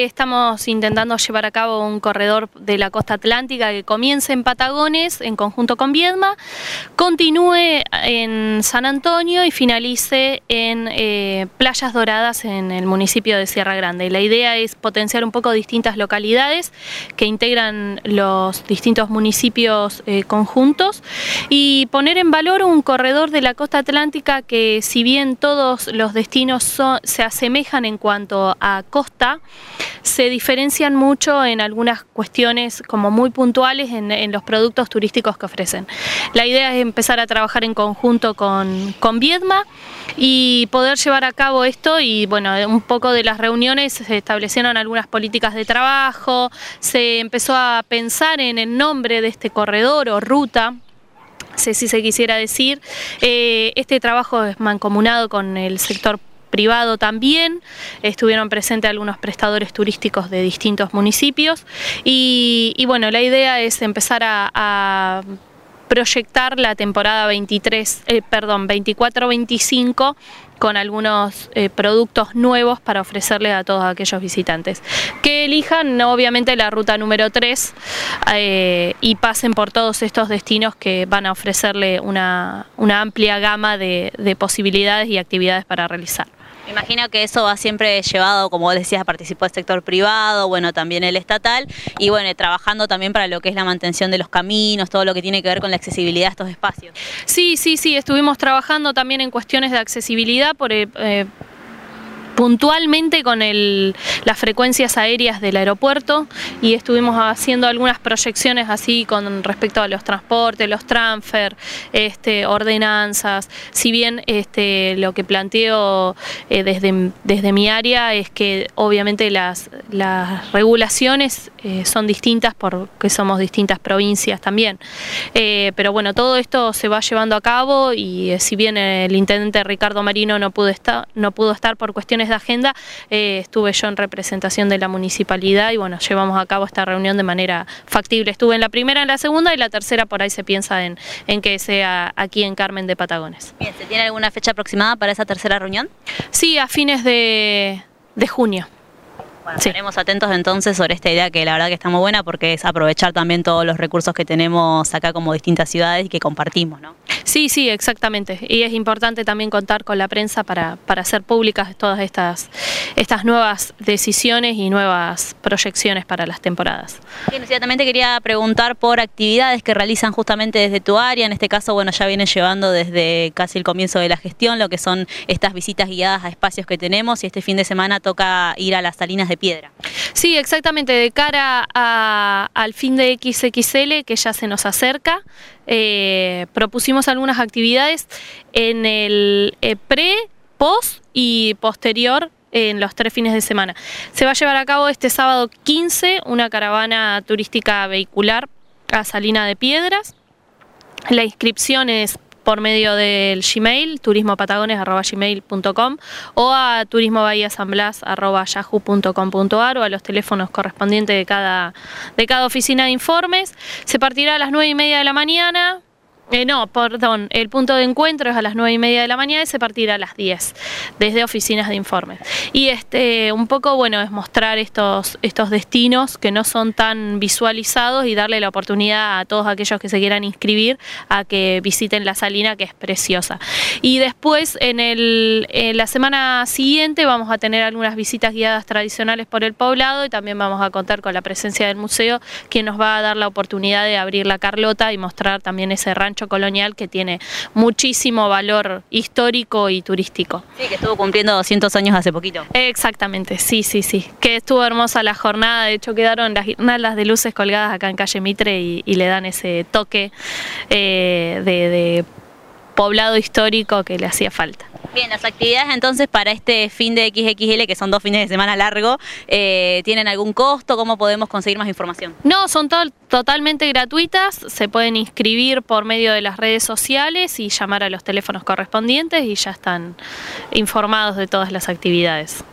Estamos intentando llevar a cabo un corredor de la costa atlántica que comience en Patagones en conjunto con Viedma, continúe en San Antonio y finalice en eh, Playas Doradas en el municipio de Sierra Grande. La idea es potenciar un poco distintas localidades que integran los distintos municipios eh, conjuntos y poner en valor un corredor de la costa atlántica que si bien todos los destinos se asemejan en cuanto a costa, se diferencian mucho en algunas cuestiones como muy puntuales en, los productos turísticos que ofrecen. La idea es empezar a trabajar en conjunto con, con Viedma y poder llevar a cabo esto y bueno, un poco de las reuniones se establecieron algunas políticas de trabajo, se empezó a pensar en el nombre de este corredor o ruta, si se quisiera decir. Eh, este trabajo es mancomunado con el sector privado también, estuvieron presentes algunos prestadores turísticos de distintos municipios y, bueno, la idea es empezar a, proyectar la temporada 23, eh, perdón, 24-25 con algunos eh, productos nuevos para ofrecerle a todos aquellos visitantes. Que elijan obviamente la ruta número 3 eh, y pasen por todos estos destinos que van a ofrecerle una, amplia gama de posibilidades y actividades para realizar. Me imagino que eso va siempre llevado, como decías, participó el sector privado, bueno, también el estatal, y bueno, trabajando también para lo que es la mantención de los caminos, todo lo que tiene que ver con la accesibilidad a estos espacios. Sí, sí, sí, estuvimos trabajando también en cuestiones de accesibilidad por... Eh, eh, puntualmente con las frecuencias aéreas del aeropuerto y estuvimos haciendo algunas proyecciones así con respecto a los transportes, los transfer, este, ordenanzas. Si bien este, lo que planteo eh, desde, desde mi área es que obviamente las, las regulaciones eh, son distintas porque somos distintas provincias también. Eh, pero bueno, todo esto se va llevando a cabo y si bien el intendente Ricardo Marino no pudo estar, no pudo estar por cuestiones de agenda, eh, estuve yo en representación de la municipalidad y bueno, llevamos a cabo esta reunión de manera factible. Estuve en la primera, en la segunda y la tercera por ahí se piensa en, en que sea aquí en Carmen de Patagones. Bien, ¿se tiene alguna fecha aproximada para esa tercera reunión? Sí, a fines de, de junio. Bueno, estaremos atentos entonces sobre esta idea que la verdad que está muy buena porque es aprovechar también todos los recursos que tenemos acá como distintas ciudades y que compartimos, ¿no? Sí, sí, exactamente. Y es importante también contar con la prensa para, para hacer públicas todas estas, estas nuevas decisiones y nuevas proyecciones para las temporadas. Bien, también te quería preguntar por actividades que realizan justamente desde tu área. En este caso, bueno, ya vienen llevando desde casi el comienzo de la gestión lo que son estas visitas guiadas a espacios que tenemos y este fin de semana toca ir a las Salinas de Piedra. Sí, exactamente. De cara al fin de XXL que ya se nos acerca, eh, propusimos algunas actividades en el eh, pre, post y posterior en los tres fines de semana. Se va a llevar a cabo este sábado 15 una caravana turística vehicular a Salina de Piedras. La inscripción es por medio del Gmail, turismopatagones.gmail.com o a turismobahiasanblas.yahoo.com.ar o a los teléfonos correspondientes de cada, de cada oficina de informes. Se partirá a las 9 y media de la mañana, eh, no, perdón, el punto de encuentro es a las 9 y media de la mañana y se partirá a las 10 desde oficinas de informes. Y este, un poco, bueno, es mostrar estos, estos destinos que no son tan visualizados y darle la oportunidad a todos aquellos que se quieran inscribir a que visiten la salina que es preciosa. Y después, en, el, en la semana siguiente, vamos a tener algunas visitas guiadas tradicionales por el poblado y también vamos a contar con la presencia del museo, que nos va a dar la oportunidad de abrir la Carlota y mostrar también ese rancho colonial que tiene muchísimo valor histórico y turístico. Sí, que estuvo cumpliendo 200 años hace poquito. Exactamente, sí, sí, sí. Que estuvo hermosa la jornada, de hecho quedaron las guirnaldas de luces colgadas acá en calle Mitre y, le dan ese toque eh, de poblado histórico que le hacía falta. Bien, las actividades entonces para este fin de XXL, que son dos fines de semana largo, eh, ¿tienen algún costo? ¿Cómo podemos conseguir más información? No, son totalmente gratuitas, se pueden inscribir por medio de las redes sociales y llamar a los teléfonos correspondientes y ya están informados de todas las actividades.